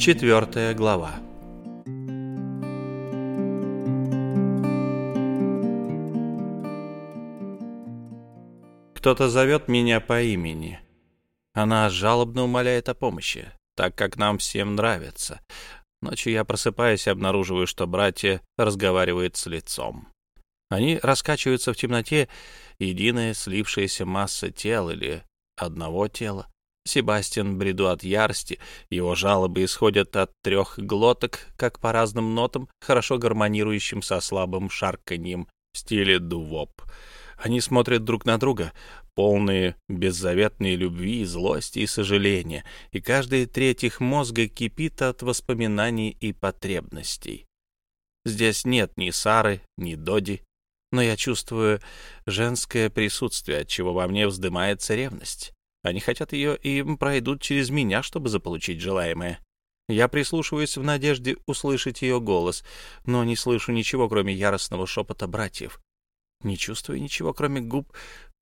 Четвертая глава. Кто-то зовет меня по имени. Она жалобно умоляет о помощи, так как нам всем нравится. Ночью я просыпаюсь и обнаруживаю, что братья разговаривают с лицом. Они раскачиваются в темноте, единая слившаяся масса тел или одного тела. Себастьян бреду от ярости, его жалобы исходят от трех глоток, как по разным нотам, хорошо гармонирующим со слабым шарканьем в стиле дувоп. Они смотрят друг на друга, полные беззаветной любви, злости и сожаления, и каждая треть их мозга кипит от воспоминаний и потребностей. Здесь нет ни Сары, ни Доди, но я чувствую женское присутствие, от чего во мне вздымается ревность. Они хотят ее и пройдут через меня, чтобы заполучить желаемое. Я прислушиваюсь в надежде услышать ее голос, но не слышу ничего, кроме яростного шепота братьев. Не чувствую ничего, кроме губ,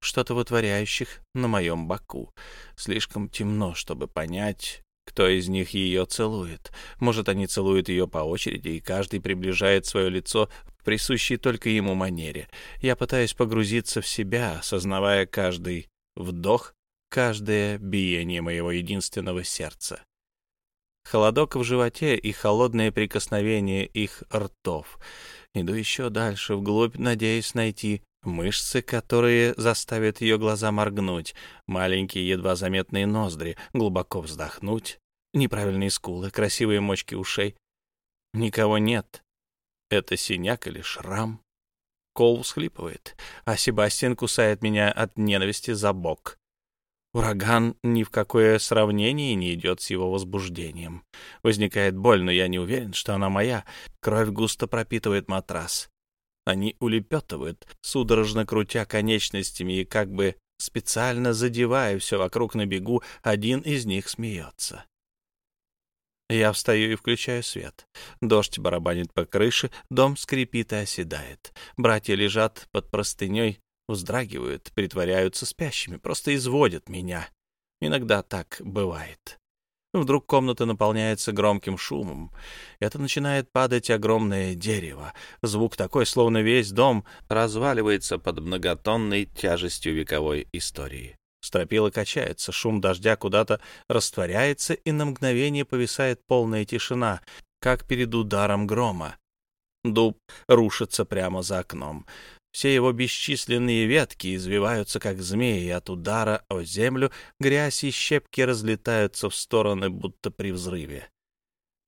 что-то вытворяющих на моем боку. Слишком темно, чтобы понять, кто из них ее целует. Может, они целуют ее по очереди, и каждый приближает свое лицо в присущей только ему манере. Я пытаюсь погрузиться в себя, осознавая каждый вдох каждое биение моего единственного сердца. Холодок в животе и холодное прикосновение их ртов. Иду еще дальше, вглубь, надеясь найти мышцы, которые заставят ее глаза моргнуть, маленькие едва заметные ноздри, глубоко вздохнуть, неправильные скулы, красивые мочки ушей. Никого нет. Это синяк или шрам. Кол всхлипывает, а Себастьян кусает меня от ненависти за бок. Ураган ни в какое сравнение не идет с его возбуждением. Возникает боль, но я не уверен, что она моя. Кровь густо пропитывает матрас. Они улепетывают, судорожно крутя конечностями и как бы специально задевая все вокруг на бегу, один из них смеется. Я встаю и включаю свет. Дождь барабанит по крыше, дом скрипит и оседает. Братья лежат под простыней, вздрагивают, притворяются спящими, просто изводят меня. Иногда так бывает. Вдруг комната наполняется громким шумом. Это начинает падать огромное дерево. Звук такой, словно весь дом разваливается под многотонной тяжестью вековой истории. Стропила качается, шум дождя куда-то растворяется, и на мгновение повисает полная тишина, как перед ударом грома. Дуб рушится прямо за окном. Все его бесчисленные ветки извиваются, как змеи, от удара о землю грязь и щепки разлетаются в стороны, будто при взрыве.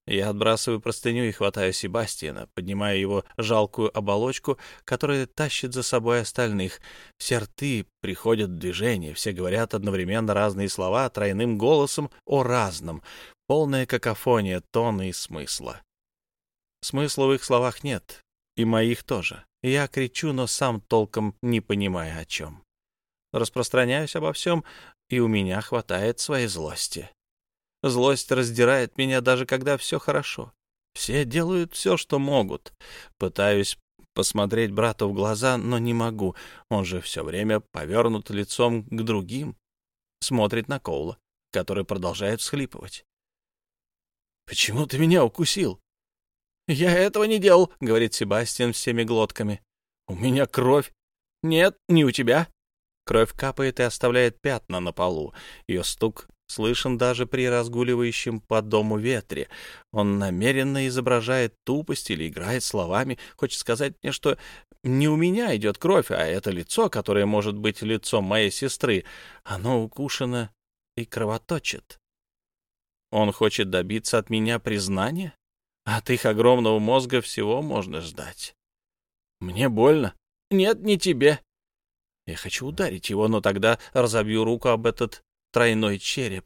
Я отбрасываю простыню и хватаю Себастьяна, поднимаю его жалкую оболочку, которая тащит за собой остальных. Все рты приходят в движение, все говорят одновременно разные слова тройным голосом о разном, полная какофония тона и смысла. Смысла в их словах нет, и моих тоже. Я кричу, но сам толком не понимаю, о чем. Распространяюсь обо всем, и у меня хватает своей злости. Злость раздирает меня даже когда все хорошо. Все делают все, что могут. Пытаюсь посмотреть брату в глаза, но не могу. Он же все время повернут лицом к другим. Смотрит на Коула, который продолжает всхлипывать. «Почему ты меня укусил?» «Я этого не делал», — говорит Себастьян всеми глотками. «У меня кровь». «Нет, не у тебя». Кровь капает и оставляет пятна на полу. Ее стук слышен даже при разгуливающем по дому ветре. Он намеренно изображает тупость или играет словами, хочет сказать мне, что не у меня идет кровь, а это лицо, которое может быть лицом моей сестры, оно укушено и кровоточит. Он хочет добиться от меня признания? От их огромного мозга всего можно ждать. Мне больно. Нет, не тебе. Я хочу ударить его, но тогда разобью руку об этот тройной череп.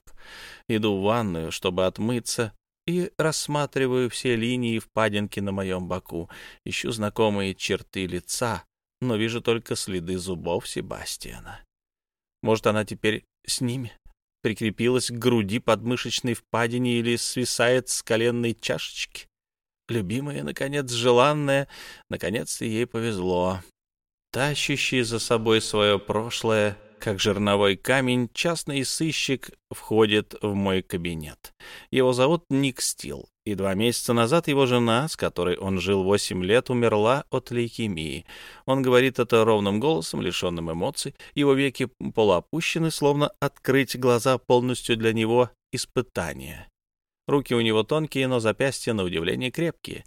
Иду в ванную, чтобы отмыться, и рассматриваю все линии впадинки на моем боку. Ищу знакомые черты лица, но вижу только следы зубов Себастьяна. Может, она теперь с ними? Прикрепилась к груди подмышечной впадине или свисает с коленной чашечки? Любимая, наконец, желанная, наконец-то ей повезло. Тащащий за собой свое прошлое — как жерновой камень, частный сыщик входит в мой кабинет. Его зовут Ник Стил, и два месяца назад его жена, с которой он жил восемь лет, умерла от лейкемии. Он говорит это ровным голосом, лишенным эмоций, его веки полуопущены, словно открыть глаза полностью для него испытание. Руки у него тонкие, но запястья, на удивление, крепкие.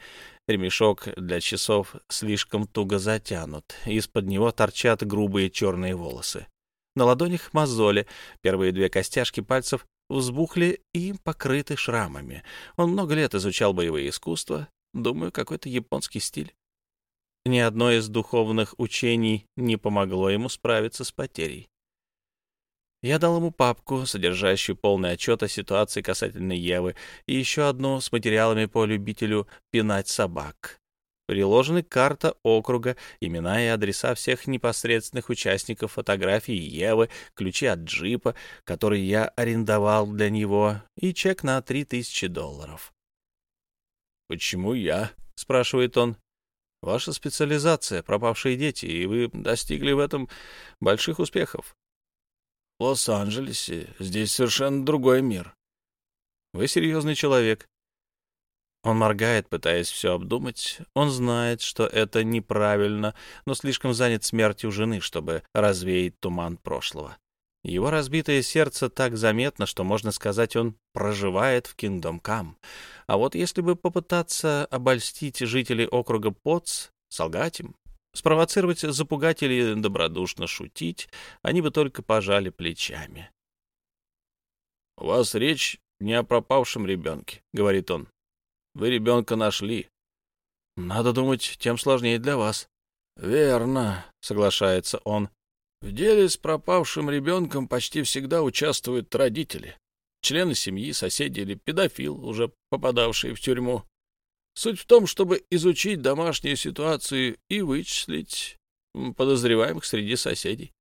Ремешок для часов слишком туго затянут. Из-под него торчат грубые черные волосы. На ладонях мозоли, первые две костяшки пальцев взбухли и покрыты шрамами. Он много лет изучал боевые искусства, думаю, какой-то японский стиль. Ни одно из духовных учений не помогло ему справиться с потерей. Я дал ему папку, содержащую полный отчет о ситуации касательно Евы, и еще одну с материалами по любителю пинать собак. Приложены карта округа, имена и адреса всех непосредственных участников фотографии Евы, ключи от джипа, который я арендовал для него, и чек на 3000 долларов. «Почему я?» — спрашивает он. «Ваша специализация — пропавшие дети, и вы достигли в этом больших успехов. Лос-Анджелесе. Здесь совершенно другой мир. Вы серьезный человек. Он моргает, пытаясь все обдумать. Он знает, что это неправильно, но слишком занят смертью жены, чтобы развеять туман прошлого. Его разбитое сердце так заметно, что, можно сказать, он проживает в Kingdom Come. А вот если бы попытаться обольстить жителей округа Потс, солгать им, Спровоцировать, запугать или добродушно шутить, они бы только пожали плечами. — У вас речь не о пропавшем ребенке, — говорит он. — Вы ребенка нашли. — Надо думать, тем сложнее для вас. — Верно, — соглашается он. — В деле с пропавшим ребенком почти всегда участвуют родители, члены семьи, соседи или педофил, уже попадавшие в тюрьму. Суть в том, чтобы изучить домашнюю ситуацию и вычислить подозреваемых среди соседей.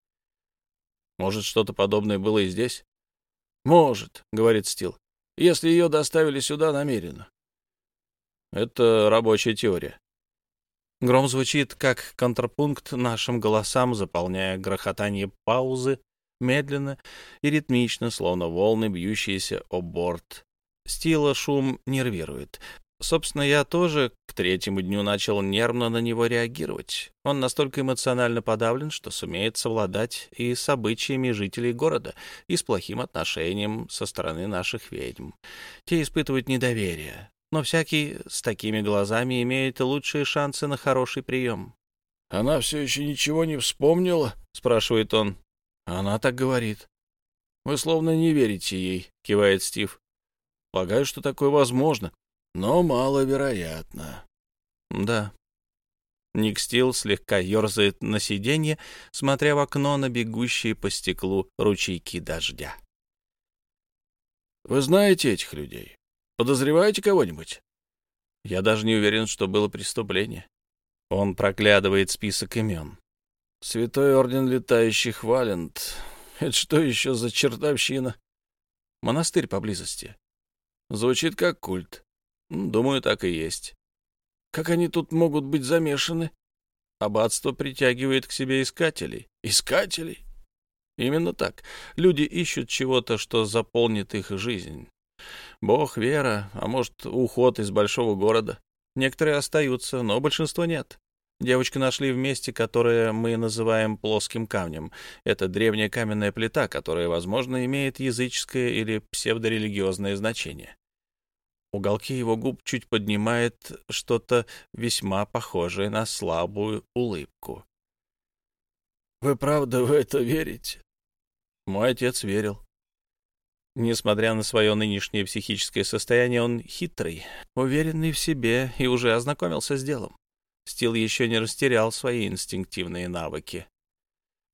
Может, что-то подобное было и здесь? Может, говорит Стил, если ее доставили сюда намеренно. Это рабочая теория. Гром звучит как контрапункт нашим голосам, заполняя грохотание паузы медленно и ритмично, словно волны, бьющиеся о борт. Стила шум нервирует. Собственно, я тоже к третьему дню начал нервно на него реагировать. Он настолько эмоционально подавлен, что сумеет совладать и с обычаями жителей города, и с плохим отношением со стороны наших ведьм. Те испытывают недоверие, но всякий с такими глазами имеет лучшие шансы на хороший прием. — Она все еще ничего не вспомнила? — спрашивает он. — Она так говорит. — Вы словно не верите ей, — кивает Стив. — Полагаю, что такое возможно но маловероятно. Да. Ник Стил слегка ерзает на сиденье, смотря в окно на бегущие по стеклу ручейки дождя. Вы знаете этих людей? Подозреваете кого-нибудь? Я даже не уверен, что было преступление. Он проглядывает список имен. Святой Орден Летающих Валент. Это что еще за чертовщина? Монастырь поблизости. Звучит как культ. Думаю, так и есть. Как они тут могут быть замешаны? Аббатство притягивает к себе искателей. Искателей? Именно так. Люди ищут чего-то, что заполнит их жизнь. Бог, вера, а может, уход из большого города. Некоторые остаются, но большинство нет. Девочку нашли в месте, которое мы называем плоским камнем. Это древняя каменная плита, которая, возможно, имеет языческое или псевдорелигиозное значение. Уголки его губ чуть поднимает что-то весьма похожее на слабую улыбку. «Вы правда в это верите?» Мой отец верил. Несмотря на свое нынешнее психическое состояние, он хитрый, уверенный в себе и уже ознакомился с делом. Стил еще не растерял свои инстинктивные навыки.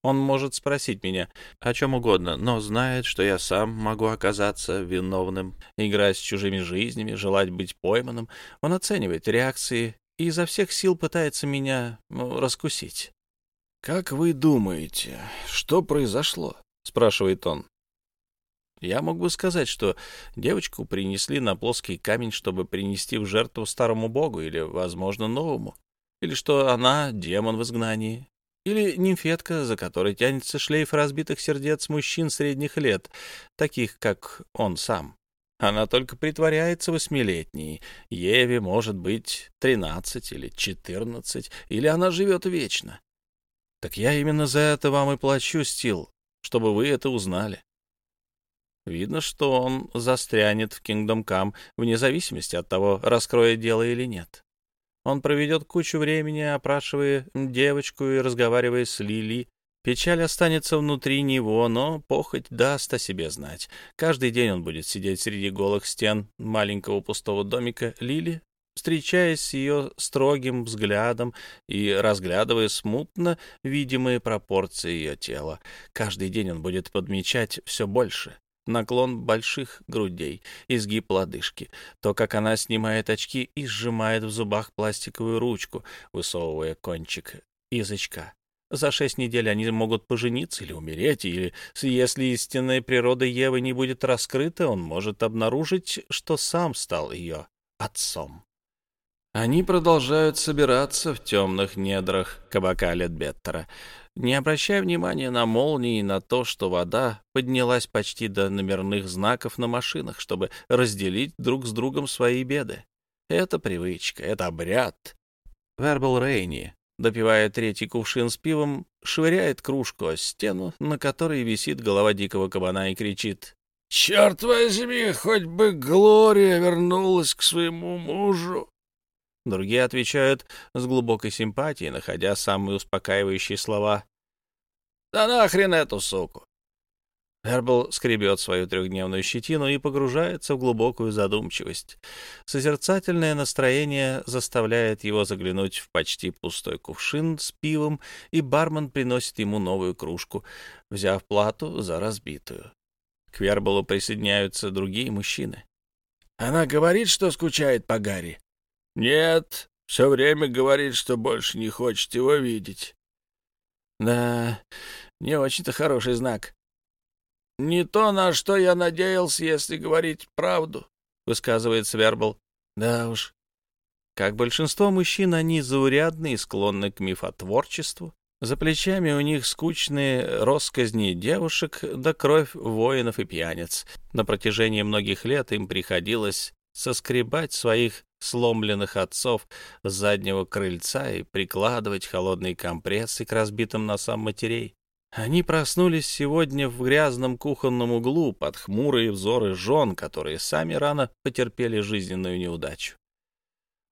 Он может спросить меня о чем угодно, но знает, что я сам могу оказаться виновным, играть с чужими жизнями, желать быть пойманным. Он оценивает реакции и изо всех сил пытается меня ну, раскусить. «Как вы думаете, что произошло?» — спрашивает он. Я мог бы сказать, что девочку принесли на плоский камень, чтобы принести в жертву старому богу или, возможно, новому, или что она — демон в изгнании, Или нимфетка, за которой тянется шлейф разбитых сердец мужчин средних лет, таких, как он сам. Она только притворяется восьмилетней. Еве может быть тринадцать или четырнадцать, или она живет вечно. Так я именно за это вам и плачу, Стил, чтобы вы это узнали. Видно, что он застрянет в Kingdom Come вне зависимости от того, раскроет дело или нет. Он проведет кучу времени, опрашивая девочку и разговаривая с Лили. Печаль останется внутри него, но похоть даст о себе знать. Каждый день он будет сидеть среди голых стен маленького пустого домика Лили, встречаясь с ее строгим взглядом и разглядывая смутно видимые пропорции ее тела. Каждый день он будет подмечать все больше наклон больших грудей, изгиб лодыжки, то, как она снимает очки и сжимает в зубах пластиковую ручку, высовывая кончик язычка. За шесть недель они могут пожениться или умереть, или, если истинная природа Евы не будет раскрыта, он может обнаружить, что сам стал ее отцом. Они продолжают собираться в темных недрах кабака Ледбеттера, не обращая внимания на молнии и на то, что вода поднялась почти до номерных знаков на машинах, чтобы разделить друг с другом свои беды. Это привычка, это обряд. Вербал Рейни, допивая третий кувшин с пивом, швыряет кружку о стену, на которой висит голова дикого кабана и кричит «Черт возьми, хоть бы Глория вернулась к своему мужу!» Другие отвечают с глубокой симпатией, находя самые успокаивающие слова. «Да нахрен эту суку!» Эрбл скребет свою трехдневную щетину и погружается в глубокую задумчивость. Созерцательное настроение заставляет его заглянуть в почти пустой кувшин с пивом, и бармен приносит ему новую кружку, взяв плату за разбитую. К Вербалу присоединяются другие мужчины. «Она говорит, что скучает по Гарри?» Нет, все время говорит, что больше не хочет его видеть. Да, не очень-то хороший знак. Не то, на что я надеялся, если говорить правду, высказывает Свербл. Да уж. Как большинство мужчин, они заурядны и склонны к мифотворчеству. За плечами у них скучные росказни девушек да кровь воинов и пьяниц. На протяжении многих лет им приходилось соскребать своих сломленных отцов с заднего крыльца и прикладывать холодные компрессы к разбитым носам матерей. Они проснулись сегодня в грязном кухонном углу под хмурые взоры жен, которые сами рано потерпели жизненную неудачу.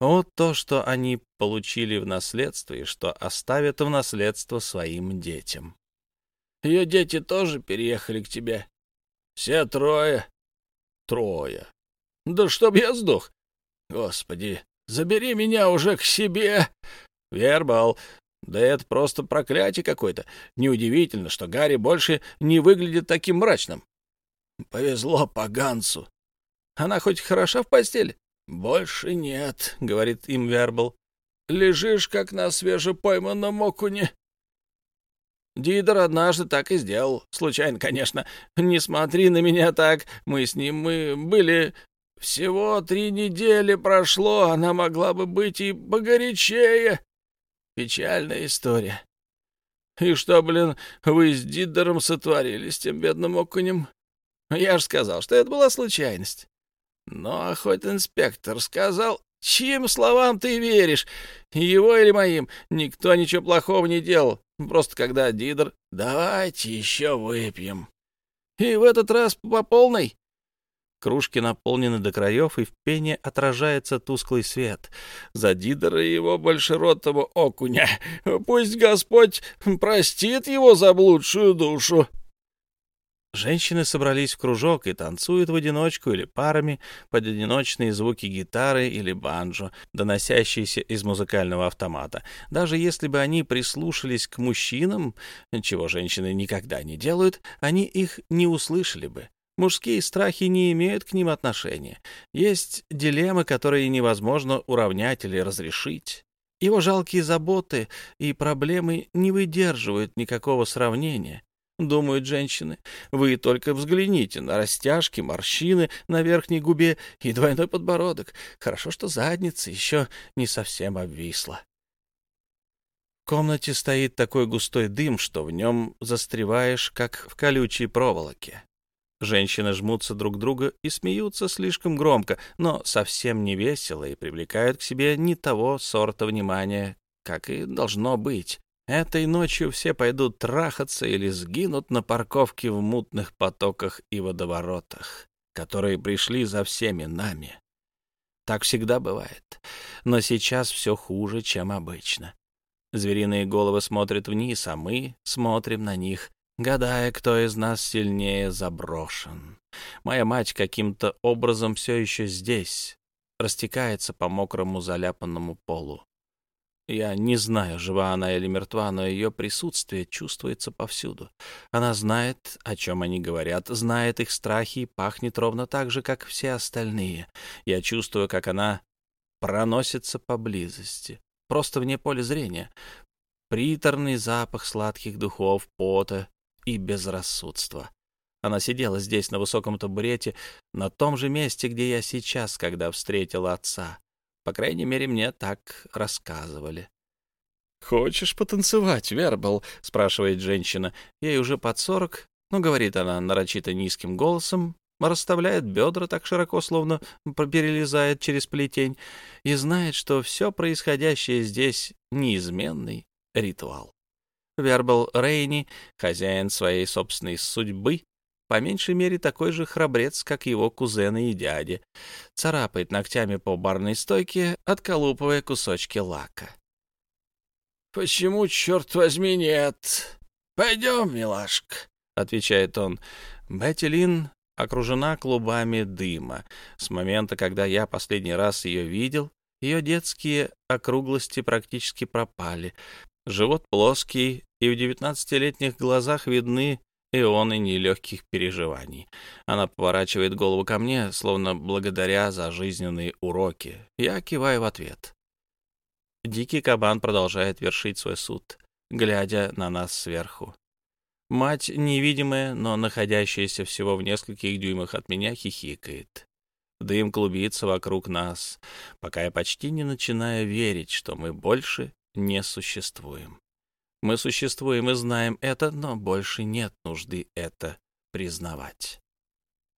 Вот то, что они получили в наследство и что оставят в наследство своим детям. Ее дети тоже переехали к тебе? Все трое? Трое. Да чтоб я сдох. Господи, забери меня уже к себе. Вербал. Да это просто проклятие какое-то. Неудивительно, что Гарри больше не выглядит таким мрачным. Повезло поганцу. Она хоть хороша в постели? Больше нет, говорит им Вербал. Лежишь, как на свежепойманном окуне. Дидер однажды так и сделал. Случайно, конечно. Не смотри на меня так. Мы с ним мы были всего три недели прошло, она могла бы быть и погорячее. Печальная история. И что, блин, вы с Дидером сотворили с тем бедным окунем? Я же сказал, что это была случайность. Но хоть инспектор сказал, чьим словам ты веришь, его или моим, никто ничего плохого не делал. Просто когда Дидер, давайте еще выпьем. И в этот раз по полной. Кружки наполнены до краев, и в пене отражается тусклый свет. За Дидора и его большеротого окуня. Пусть Господь простит его заблудшую душу. Женщины собрались в кружок и танцуют в одиночку или парами под одиночные звуки гитары или банджо, доносящиеся из музыкального автомата. Даже если бы они прислушались к мужчинам, чего женщины никогда не делают, они их не услышали бы. Мужские страхи не имеют к ним отношения. Есть дилеммы, которые невозможно уравнять или разрешить. Его жалкие заботы и проблемы не выдерживают никакого сравнения, думают женщины. Вы только взгляните на растяжки, морщины на верхней губе и двойной подбородок. Хорошо, что задница еще не совсем обвисла. В комнате стоит такой густой дым, что в нем застреваешь, как в колючей проволоке. Женщины жмутся друг к другу и смеются слишком громко, но совсем не весело и привлекают к себе не того сорта внимания, как и должно быть. Этой ночью все пойдут трахаться или сгинут на парковке в мутных потоках и водоворотах, которые пришли за всеми нами. Так всегда бывает. Но сейчас все хуже, чем обычно. Звериные головы смотрят вниз, а мы смотрим на них, гадая, кто из нас сильнее заброшен. Моя мать каким-то образом все еще здесь, растекается по мокрому заляпанному полу. Я не знаю, жива она или мертва, но ее присутствие чувствуется повсюду. Она знает, о чем они говорят, знает их страхи и пахнет ровно так же, как все остальные. Я чувствую, как она проносится поблизости, просто вне поля зрения. Приторный запах сладких духов, пота и безрассудства. Она сидела здесь на высоком табурете, на том же месте, где я сейчас, когда встретила отца. По крайней мере, мне так рассказывали. «Хочешь потанцевать, Вербал?» — спрашивает женщина. Ей уже под сорок, но говорит она нарочито низким голосом, расставляет бедра так широко, словно перелезает через плетень, и знает, что все происходящее здесь — неизменный ритуал. Вербал Рейни, хозяин своей собственной судьбы, по меньшей мере такой же храбрец, как его кузены и дяди, царапает ногтями по барной стойке, отколупывая кусочки лака. — Почему, черт возьми, нет? Пойдем, милашка, — отвечает он. Бетти Лин окружена клубами дыма. С момента, когда я последний раз ее видел, ее детские округлости практически пропали. Живот плоский, и в девятнадцатилетних глазах видны ионы нелегких переживаний. Она поворачивает голову ко мне, словно благодаря за жизненные уроки. Я киваю в ответ. Дикий кабан продолжает вершить свой суд, глядя на нас сверху. Мать, невидимая, но находящаяся всего в нескольких дюймах от меня, хихикает. Дым клубится вокруг нас, пока я почти не начинаю верить, что мы больше не существуем. Мы существуем и знаем это, но больше нет нужды это признавать.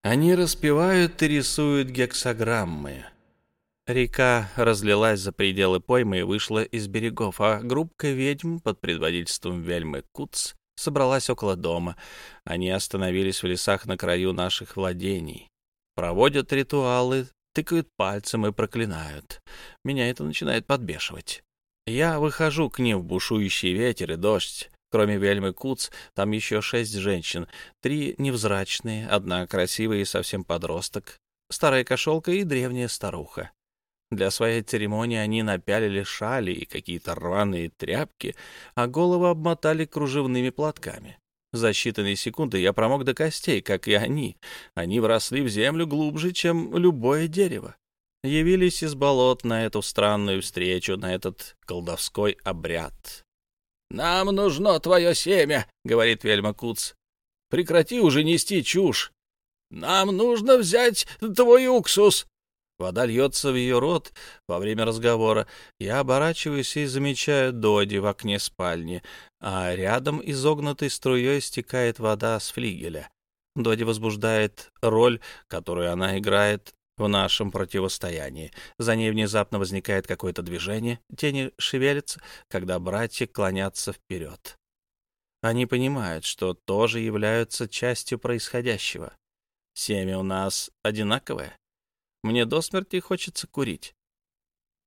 Они распевают и рисуют гексограммы. Река разлилась за пределы поймы и вышла из берегов, а группка ведьм под предводительством Вельмы Куц собралась около дома. Они остановились в лесах на краю наших владений. Проводят ритуалы, тыкают пальцем и проклинают. Меня это начинает подбешивать. Я выхожу к ним в бушующий ветер и дождь. Кроме Вельмы Куц, там еще шесть женщин. Три невзрачные, одна красивая и совсем подросток, старая кошелка и древняя старуха. Для своей церемонии они напялили шали и какие-то рваные тряпки, а голову обмотали кружевными платками. За считанные секунды я промок до костей, как и они. Они вросли в землю глубже, чем любое дерево явились из болот на эту странную встречу, на этот колдовской обряд. «Нам нужно твое семя», — говорит Вельма Куц. «Прекрати уже нести чушь. Нам нужно взять твой уксус». Вода льется в ее рот во время разговора. Я оборачиваюсь и замечаю Доди в окне спальни, а рядом изогнутой струей стекает вода с флигеля. Доди возбуждает роль, которую она играет в нашем противостоянии. За ней внезапно возникает какое-то движение, тени шевелятся, когда братья клонятся вперед. Они понимают, что тоже являются частью происходящего. Семя у нас одинаковое. Мне до смерти хочется курить.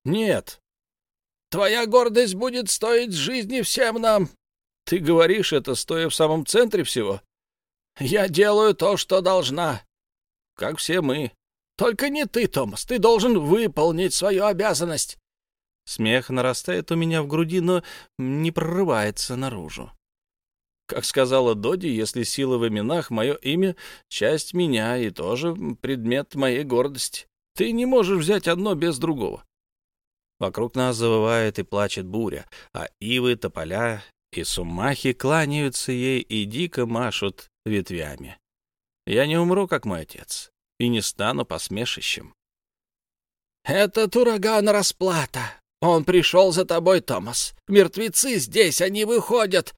Нет. Твоя гордость будет стоить жизни всем нам. Ты говоришь это, стоя в самом центре всего. Я делаю то, что должна. Как все мы. Только не ты, Томас. Ты должен выполнить свою обязанность. Смех нарастает у меня в груди, но не прорывается наружу. Как сказала Доди, если сила в именах, мое имя — часть меня и тоже предмет моей гордости. Ты не можешь взять одно без другого. Вокруг нас завывает и плачет буря, а ивы, тополя и сумахи кланяются ей и дико машут ветвями. Я не умру, как мой отец и не стану посмешищем. «Этот ураган расплата!» Он пришел за тобой, Томас. Мертвецы здесь, они выходят.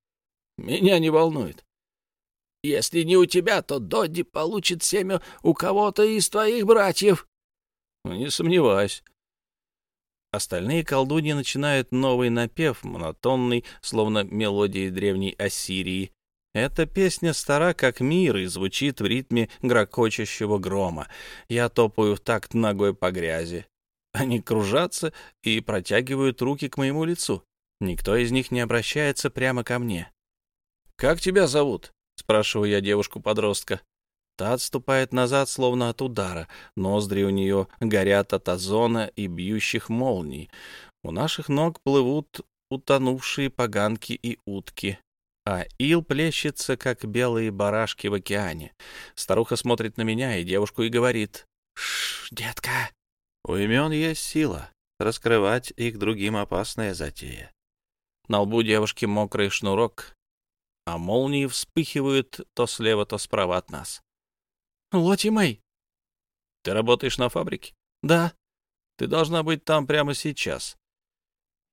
Меня не волнует. Если не у тебя, то Додди получит семя у кого-то из твоих братьев. Не сомневаюсь. Остальные колдуньи начинают новый напев, монотонный, словно мелодии древней Ассирии. Эта песня стара, как мир, и звучит в ритме грохочущего грома. Я топаю в такт ногой по грязи. Они кружатся и протягивают руки к моему лицу. Никто из них не обращается прямо ко мне. «Как тебя зовут?» — спрашиваю я девушку-подростка. Та отступает назад, словно от удара. Ноздри у нее горят от озона и бьющих молний. У наших ног плывут утонувшие поганки и утки. А ил плещется, как белые барашки в океане. Старуха смотрит на меня и девушку и говорит. «Шш, детка, у имен есть сила. Раскрывать их другим опасная затея. На лбу девушки мокрый шнурок, а молнии вспыхивают то слева, то справа от нас. «Лоти Мэй!» «Ты работаешь на фабрике?» «Да». «Ты должна быть там прямо сейчас».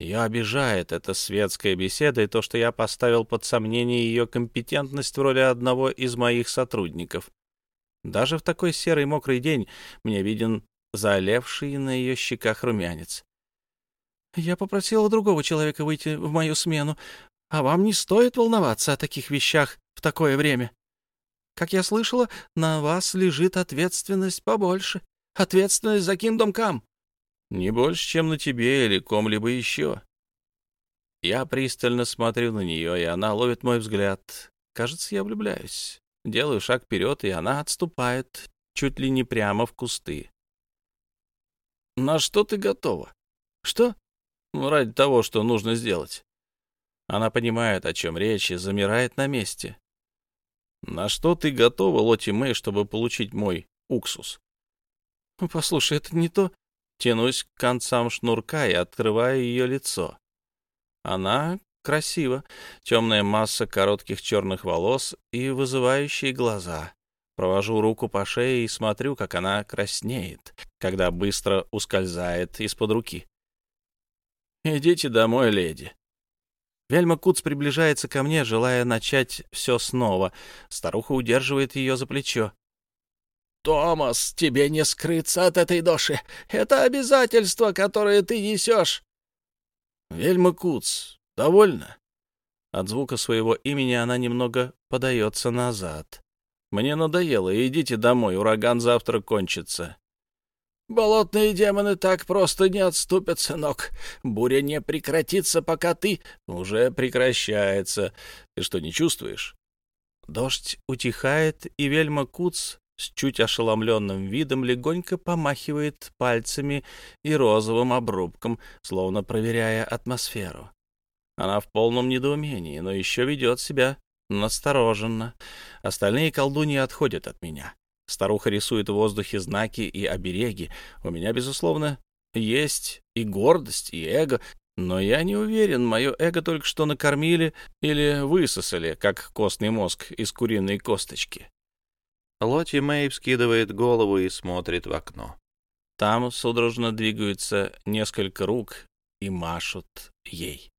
Ее обижает эта светская беседа и то, что я поставил под сомнение ее компетентность в роли одного из моих сотрудников. Даже в такой серый мокрый день мне виден заолевший на ее щеках румянец. «Я попросила другого человека выйти в мою смену, а вам не стоит волноваться о таких вещах в такое время. Как я слышала, на вас лежит ответственность побольше. Ответственность за Kingdom Come». «Не больше, чем на тебе или ком-либо еще». Я пристально смотрю на нее, и она ловит мой взгляд. Кажется, я влюбляюсь. Делаю шаг вперед, и она отступает, чуть ли не прямо в кусты. На что ты готова? Что? Ну, ради того, что нужно сделать. Она понимает, о чем речь, и замирает на месте. На что ты готова, Лоти Мэй, чтобы получить мой уксус? Послушай, это не то. Тянусь к концам шнурка и открываю ее лицо. Она красива. Темная масса коротких черных волос и вызывающие глаза. Провожу руку по шее и смотрю, как она краснеет, когда быстро ускользает из-под руки. «Идите домой, леди». Вельма Куц приближается ко мне, желая начать все снова. Старуха удерживает ее за плечо. «Томас, тебе не скрыться от этой доши. Это обязательство, которое ты несешь». «Вельма Куц, довольно?» От звука своего имени она немного подается назад. Мне надоело, идите домой, ураган завтра кончится. Болотные демоны так просто не отступят, сынок. Буря не прекратится, пока ты... Уже прекращается. Ты что, не чувствуешь? Дождь утихает, и Вельма Куц с чуть ошеломленным видом легонько помахивает пальцами и розовым обрубком, словно проверяя атмосферу. Она в полном недоумении, но еще ведет себя настороженно. Остальные колдуньи отходят от меня. Старуха рисует в воздухе знаки и обереги. У меня, безусловно, есть и гордость, и эго, но я не уверен, мое эго только что накормили или высосали, как костный мозг из куриной косточки. Лоти Мэй скидывает голову и смотрит в окно. Там судорожно двигаются несколько рук и машут ей.